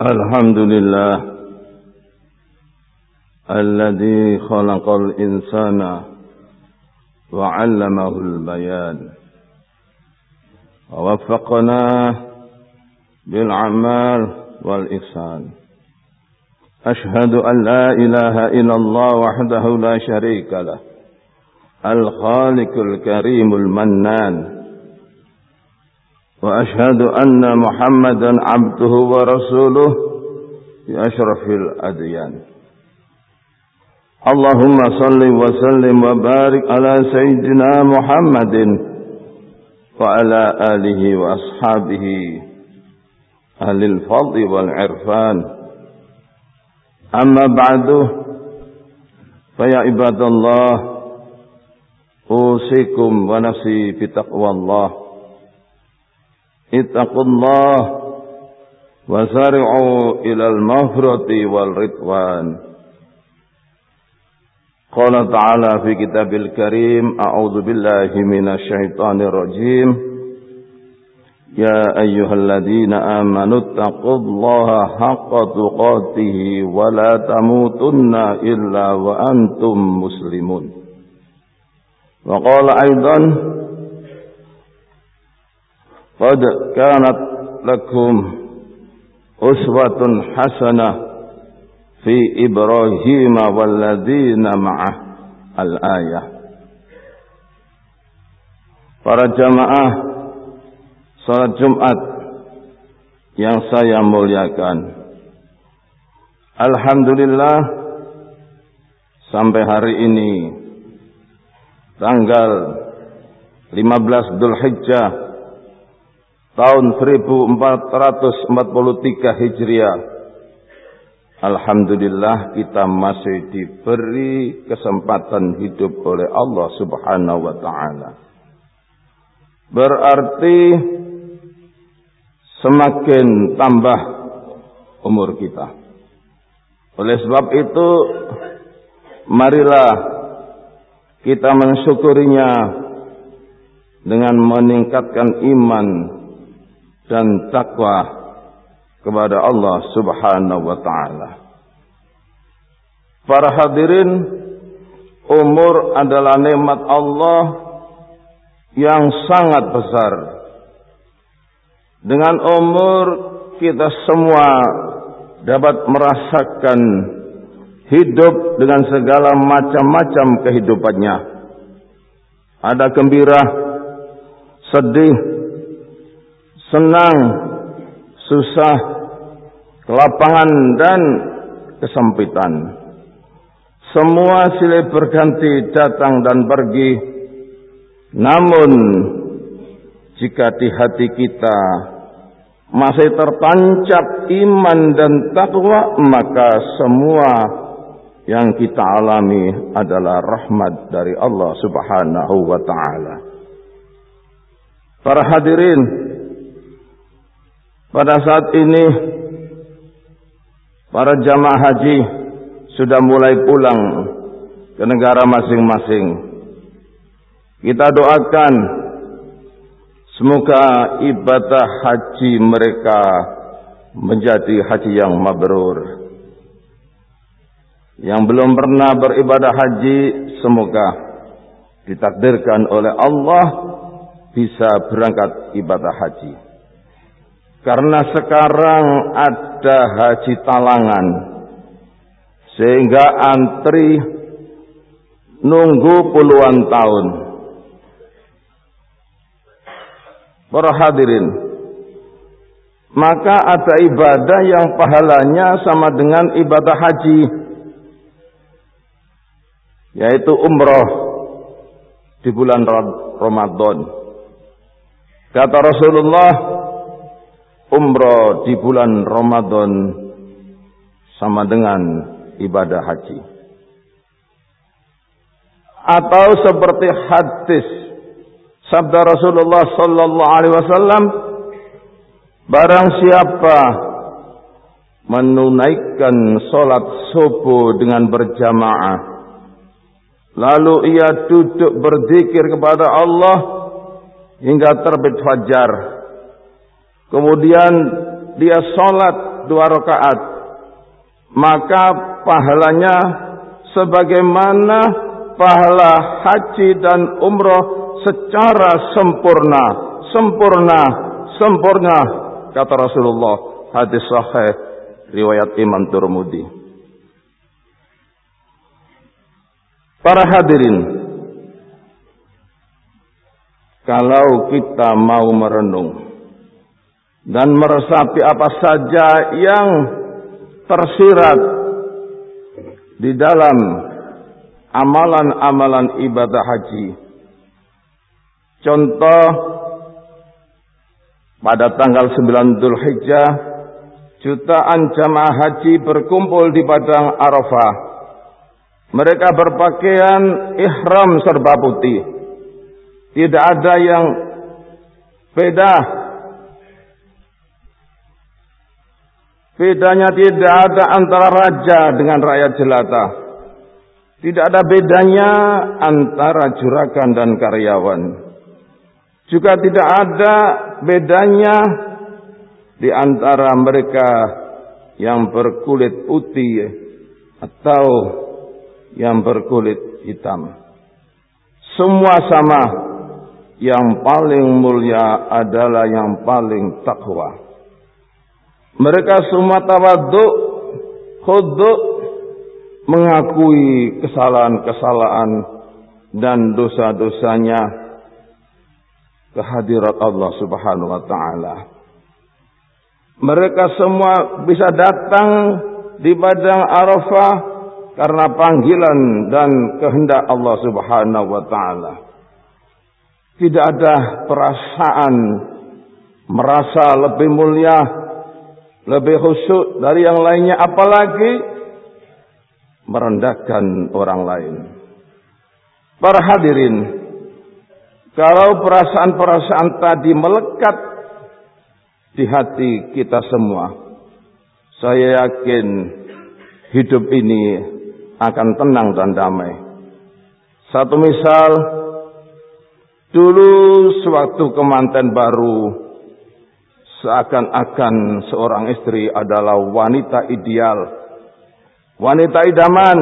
الحمد لله الذي خلق الإنسان وعلمه البيان ووفقنا بالعمال والإحسان. أشهد أن لا إله إلا الله وحده لا شريك له الخالق الكريم المنان. وأشهد أن محمدا عبده ورسوله في أشرف الأديان. اللهم صل وسلم وبارك على سيدنا محمد وعلى آله وأصحابه أهل الفضل والعرفان. أما بعد فيا عباد الله أوصيكم ونفسي بتقوى الله. اتقوا الله وسارعوا إلى المغفرة والرضوان. قال تعالى في كتاب الكريم أعوذ بالله من الشيطان الرجيم. يا أيها الذين آمنوا اتقوا الله حق تقاته ولا تموتن إلا وأنتم مسلمون. وقال أيضا قد كانت لكم أسوة حسنة في إبراهيم والذين معه الآية Para jamaah salat Jumat yang saya muliakan. Alhamdulillah sampai hari ini tanggal 15 Dzulhijjah tahun 1443 Hijriah. Alhamdulillah kita masih diberi kesempatan hidup oleh Allah Subhanahu wa taala. Berarti semakin tambah umur kita. Oleh sebab itu marilah kita mensyukurinya dengan meningkatkan iman dan takwa kepada Allah Subhanahu wa taala. Para hadirin, umur adalah nikmat Allah yang sangat besar. Dengan umur kita semua dapat merasakan hidup dengan segala macam-macam kehidupannya. Ada gembira, sedih, senang, susah, kelapangan dan kesempitan. Semua silih berganti datang dan pergi. Namun jika di hati kita masih tertancap iman dan takwa, maka semua yang kita alami adalah rahmat dari Allah Subhanahu wa taala. Para hadirin pada saat ini para jamaah haji sudah mulai pulang ke negara masing-masing. Kita doakan semoga ibadah haji mereka menjadi haji yang mabrur. Yang belum pernah beribadah haji semoga ditakdirkan oleh Allah bisa berangkat ibadah haji. Karena sekarang ada haji talangan. Sehingga antri nunggu puluhan tahun. Para hadirin. Maka ada ibadah yang pahalanya sama dengan ibadah haji. Yaitu umroh di bulan Ramadan. Kata Rasulullah umroh di bulan Ramadan sama dengan ibadah haji. Atau seperti hadis sabda Rasulullah sallallahu alaihi wasallam barang siapa menunaikan salat subuh dengan berjamaah lalu ia duduk berzikir kepada Allah hingga terbit fajar Kemudian dia sholat dua rakaat. Maka pahalanya sebagaimana pahala haji dan umroh secara sempurna. Sempurna sempurna kata Rasulullah. Hadis sahih riwayat Imam Turmudi para hadirin kalau kita mau merenung dan meresapi apa saja yang tersirat di dalam amalan-amalan ibadah haji. Contoh pada tanggal 9 Dhul Hijjah jutaan jamaah haji berkumpul di padang Arafah. Mereka berpakaian ihram serba putih. Tidak ada yang beda Bedanya tidak ada antara raja dengan rakyat jelata. Tidak ada bedanya antara juragan dan karyawan. Juga tidak ada bedanya di antara mereka yang berkulit putih atau yang berkulit hitam. Semua sama. Yang paling mulia adalah yang paling takwa. Mereka semua tawaduk, khuduk, mengakui kesalahan-kesalahan dan dosa-dosanya kehadirat Allah Subhanahu wa taala. Mereka semua bisa datang di padang Arafah karena panggilan dan kehendak Allah Subhanahu wa taala. Tidak ada perasaan merasa lebih mulia lebih khusyuk dari yang lainnya apalagi merendahkan orang lain. Para hadirin, kalau perasaan-perasaan tadi melekat di hati kita semua, saya yakin hidup ini akan tenang dan damai. Satu misal, dulu sewaktu kemanten baru Seakan-akan seorang istri adalah wanita ideal. Wanita idaman.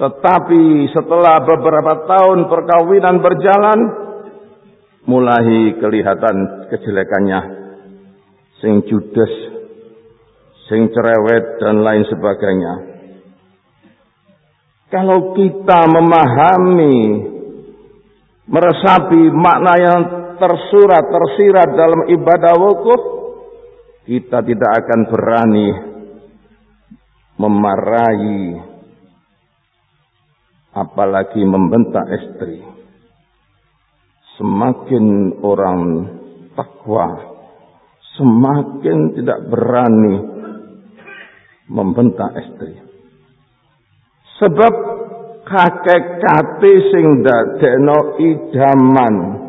Tetapi setelah beberapa tahun perkawinan berjalan. Mulai kelihatan kejelekannya. Sing judes. Sing cerewet dan lain sebagainya. Kalau kita memahami. Meresapi makna yang tersurat, tersirat dalam ibadah wukuf, kita tidak akan berani memarahi apalagi membentak istri. Semakin orang takwa, semakin tidak berani membentak istri. Sebab kakek kate sing dadekno idaman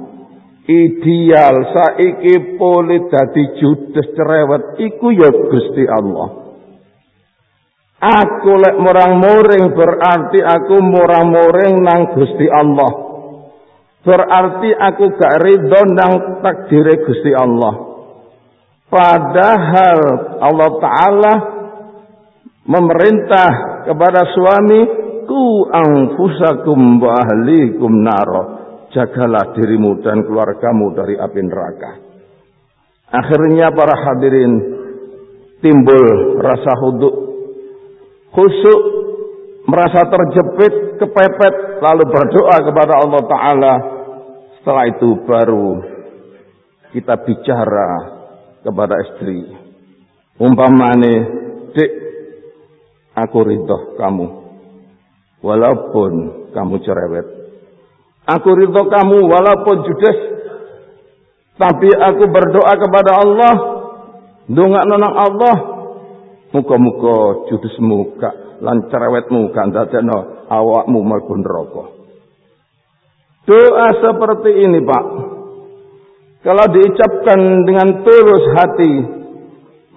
ideal saiki polit dadi judes cerewet. Iku ya Gusti Allah. Aku lek murang-muring berarti aku murang-muring nang Gusti Allah. Berarti aku gak ridho nang takdire Gusti Allah. Padahal Allah taala memerintah kepada suami ku anfusakum wa ahlikum naro jagalah dirimu dan keluargamu dari api neraka. Akhirnya para hadirin timbul rasa huduk, khusuk, merasa terjepit, kepepet, lalu berdoa kepada Allah Ta'ala. Setelah itu baru kita bicara kepada istri. Umpamane, dik, aku ridho kamu. Walaupun kamu cerewet. Aku ridho kamu walaupun judes. Tapi aku berdoa kepada Allah. Dongak nonang Allah. Muka-muka judesmu gak lan cerewetmu gak dadekno awakmu mlebu neraka. Doa seperti ini, Pak. Kalau diucapkan dengan tulus hati,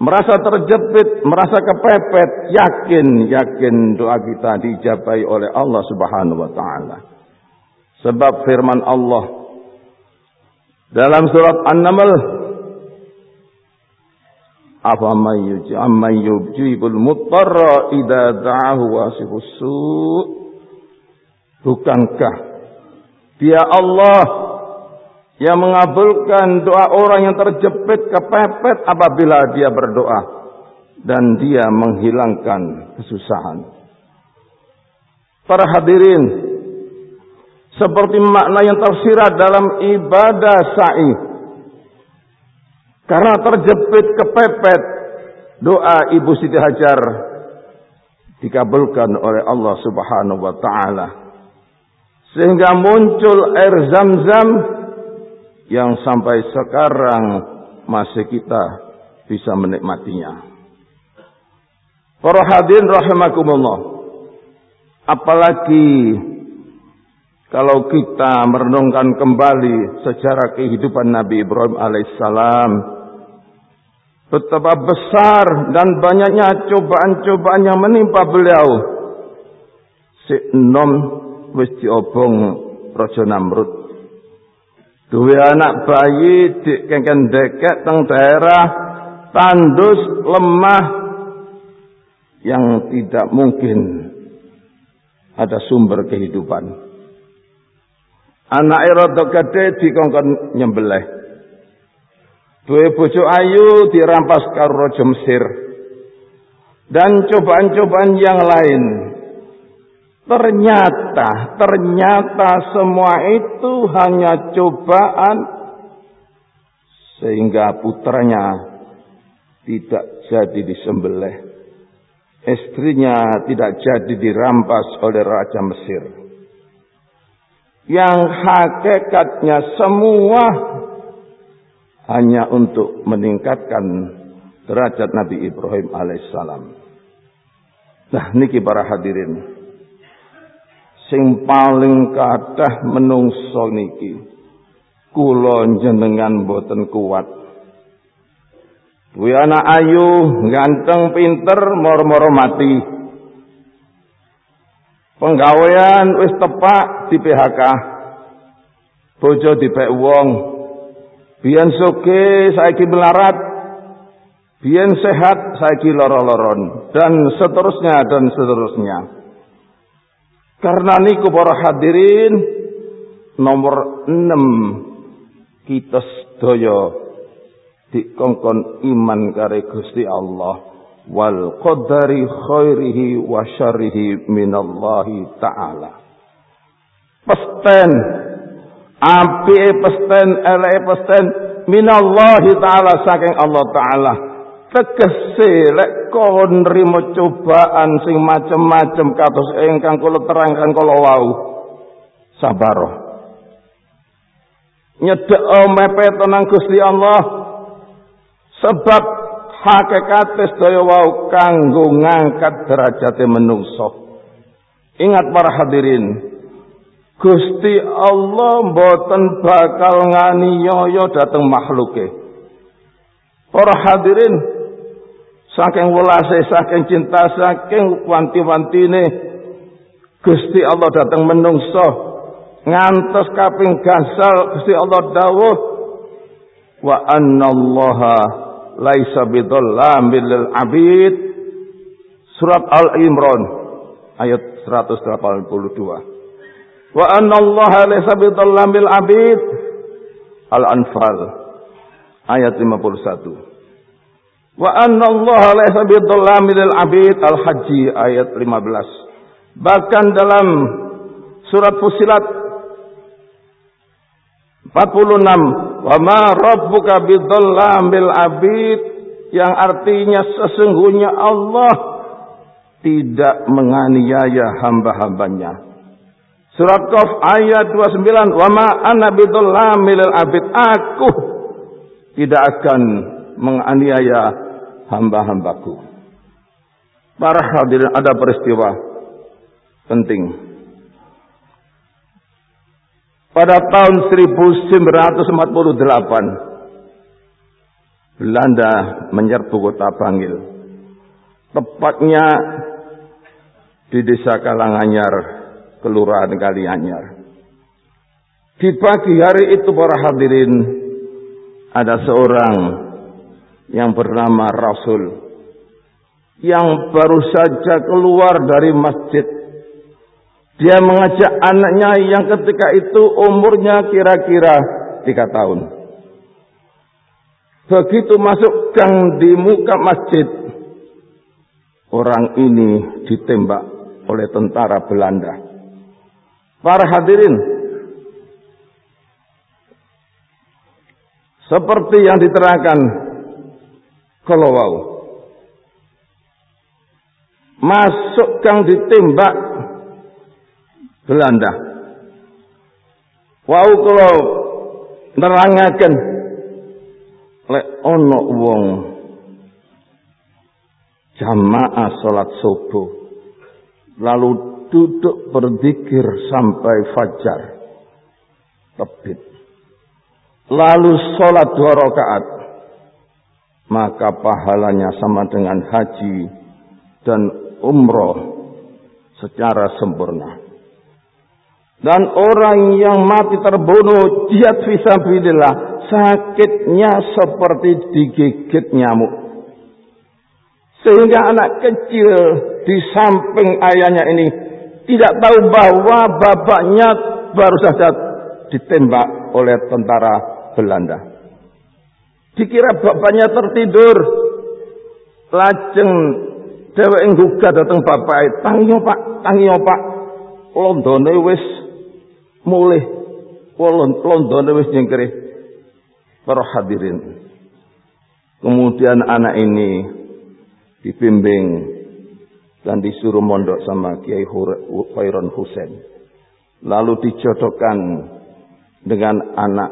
merasa terjepit, merasa kepepet, yakin, yakin doa kita dijabai oleh Allah Subhanahu wa taala. Sebab firman Allah. Dalam surat An-Naml. Apa man yujibul mutarra idza da'ahu wasifus su' Bukankah dia Allah yang mengabulkan doa orang yang terjepit kepepet apabila dia berdoa dan dia menghilangkan kesusahan. Para hadirin, seperti makna yang tersirat dalam ibadah sa'i. Karena terjepit kepepet doa Ibu Siti Hajar dikabulkan oleh Allah Subhanahu wa taala. Sehingga muncul air Zam-Zam yang sampai sekarang masih kita bisa menikmatinya. Para hadirin rahimakumullah. Apalagi kalau kita merenungkan kembali sejarah kehidupan Nabi Ibrahim alaihissalam, betapa besar dan banyaknya cobaan-cobaan yang menimpa beliau. Si enom wis diobong Raja Namrud. Dua anak bayi di kengken deket teng daerah tandus lemah yang tidak mungkin ada sumber kehidupan. Anak rada gede dikongkon nyembelih. Duwe bojo ayu dirampas karo raja Mesir. Dan cobaan-cobaan yang lain. Ternyata, ternyata semua itu hanya cobaan sehingga putranya tidak jadi disembelih. Istrinya tidak jadi dirampas oleh Raja Mesir yang hakikatnya semua hanya untuk meningkatkan derajat Nabi Ibrahim alaihissalam. Nah, niki para hadirin. Sing paling kadah menungso niki kula jenengan boten kuat. Duwe anak ayu, ganteng, pinter, mor-moro mati. Penggawean wis tepak di PHK. Bojo dipek wong. Biyen soge saiki melarat. Biyen sehat saiki loro-loron dan seterusnya dan seterusnya. Karena niku para hadirin nomor 6 kita sedaya dikongkon iman kare Gusti Allah wal qadari khairihi wa syarrihi minallahi ta'ala. Pesten api pesten ele pesten minallahi ta'ala saking Allah ta'ala. Tegese lek kon nrimo cobaan sing macem-macem kados ingkang kula terangkan kala wau. Sabar. Nyedek mepet nang Gusti Allah sebab hakikat sedaya wau kanggo ngangkat derajate menungso. Ingat para hadirin, Gusti Allah mboten bakal nganiaya dateng makhluke. Para hadirin, saking welase, saking cinta, saking wanti-wantine Gusti Allah dateng menungso ngantos kaping gansal Gusti Allah dawuh wa annallaha laisa bidhallamin lil abid. Surat al-imran ayat 182 wa anna Allah laisa bidhallamil abid. Al-anfal ayat 51 wa anna Allah laisa bidhallamil abid. Al-haji ayat 15 bahkan dalam surat fusilat 46 Wa ma rabbuka bidhallamil abid yang artinya sesungguhnya Allah tidak menganiaya hamba-hambanya. Surat Qaf ayat 29, "Wa ma ana abid." Aku tidak akan menganiaya hamba-hambaku. Para hadirin ada peristiwa penting pada tahun 1948, Belanda menyerbu kota Bangil. Tepatnya di desa Kalanganyar, Kelurahan Kalianyar. Di pagi hari itu para hadirin ada seorang yang bernama Rasul yang baru saja keluar dari masjid. Dia mengajak anaknya yang ketika itu umurnya kira-kira tiga tahun. Begitu masuk gang di muka masjid, orang ini ditembak oleh tentara Belanda. Para hadirin, seperti yang diterangkan wow. Masuk kang ditembak Belanda. Wow kalau nerangaken lek ono wong jamaah salat subuh lalu duduk berzikir sampai fajar terbit lalu sholat dua rakaat maka pahalanya sama dengan haji dan umroh secara sempurna. Dan orang yang mati terbunuh jihad fisabilillah sakitnya seperti digigit nyamuk. Sehingga anak kecil di samping ayahnya ini tidak tahu bahwa bapaknya baru saja ditembak oleh tentara Belanda. Dikira bapaknya tertidur. Lajeng dheweke nggugat dateng bapak, "Tangi Pak, tangi Pak. Londone wis mulih. Londone wis nyengkere." Para hadirin. Kemudian anak ini dibimbing dan disuruh mondok sama Kiai Khairon Husain. Lalu dijodohkan dengan anak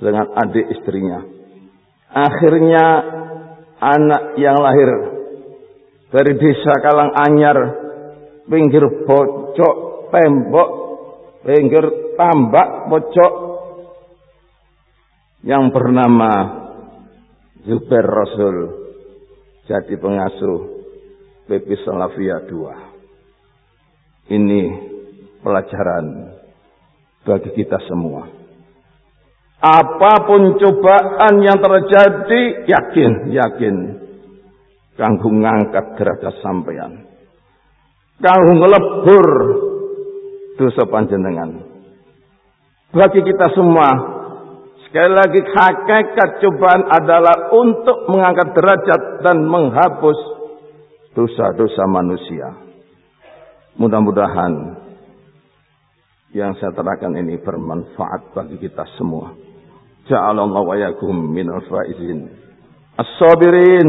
dengan adik istrinya. Akhirnya anak yang lahir dari desa Kalang Anyar, pinggir pojok tembok, pinggir tambak pojok yang bernama Zubair Rasul jadi pengasuh PP Salafia 2. Ini pelajaran bagi kita semua. Apa pun cobaan yang terjadi, yakin, yakin. Kanggo ngangkat derajat sampean. Kanggo ngelebur dosa panjenengan. Bagi kita semua, sekali lagi hakikat cobaan adalah untuk mengangkat derajat dan menghapus dosa-dosa manusia. Mudah-mudahan yang saya terangkan ini bermanfaat bagi kita semua. Ja'alallahu wa yakum minal faizin. As-sabirin.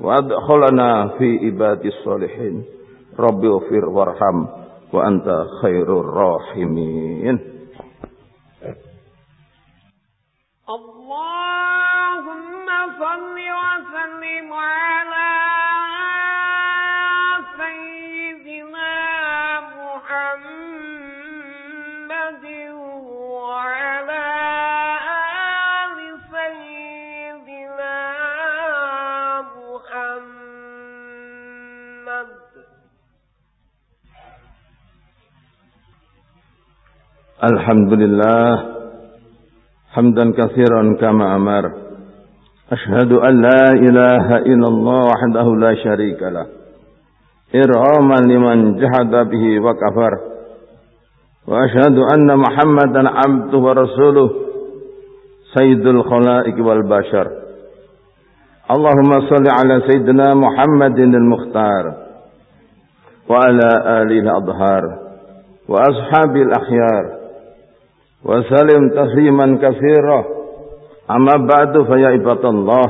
Wa fi ibadis salihin. Rabbi ufir warham. وأنت خير الراحمين. اللهم صل وسلم على الحمد لله حمدا كثيرا كما أمر أشهد أن لا إله إلا الله وحده لا شريك له إرغاما لمن جحد به وكفر وأشهد أن محمدا عبده ورسوله سيد الخلائق والبشر اللهم صل على سيدنا محمد المختار وعلى آله الأظهار وأصحاب الأخيار وسلم تسليما كثيرا. أما بعد فيا عباد الله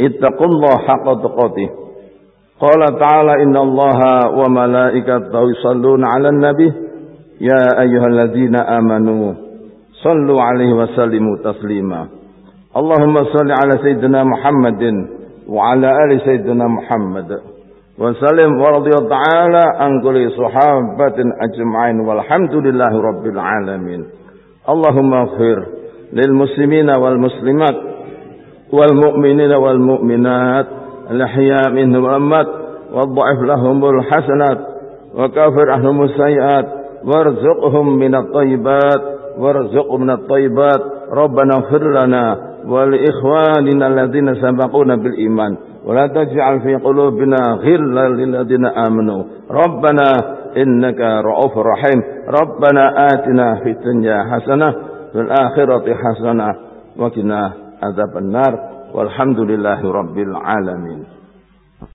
اتقوا الله حق تقاته. قال تعالى إن الله وملائكته يصلون على النبي. يا أيها الذين آمنوا صلوا عليه وسلموا تسليما. اللهم صل على سيدنا محمد وعلى آل سيدنا محمد. وسلم ورضي تعالى عن كل صحابة أجمعين والحمد لله رب العالمين. اللهم اغفر للمسلمين والمسلمات والمؤمنين والمؤمنات الأحياء منهم والأموات واضعف لهم الحسنات وكافر عنهم السيئات وارزقهم من الطيبات وارزقهم من الطيبات. ربنا اغفر لنا ولإخواننا الذين سبقونا بالإيمان ولا تجعل في قلوبنا غلا للذين آمنوا. ربنا إنك رؤوف رحيم. ربنا آتنا في الدنيا حسنة في الآخرة حسنة وقنا عذاب النار. والحمد لله رب العالمين.